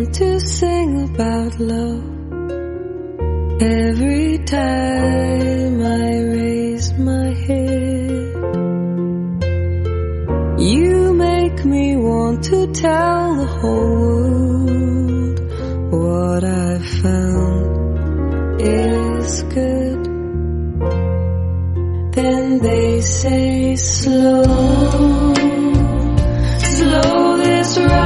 want to sing about love. Every time I raise my head, you make me want to tell the whole world what I found is good. Then they say slow, slow this right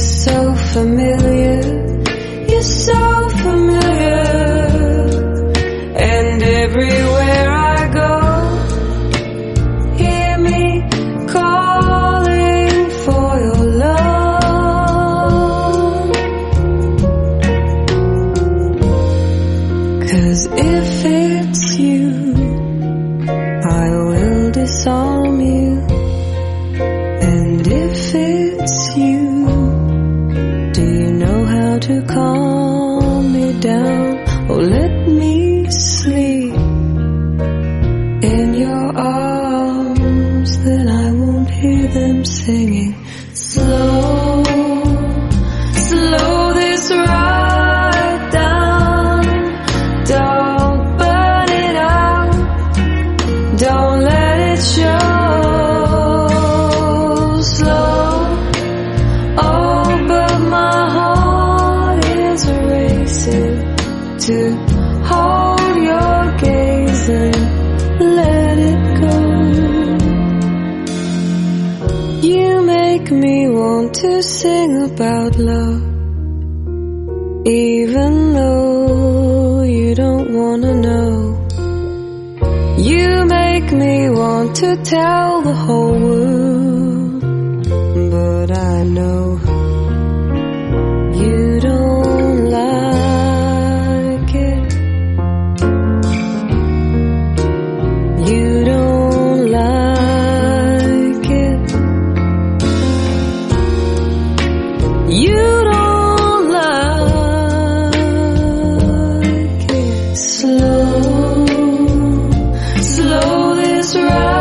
so familiar. You're so familiar. Calm me down? Oh, let make me want to sing about love, even though you don't wanna know. You make me want to tell the whole world, slow this ride.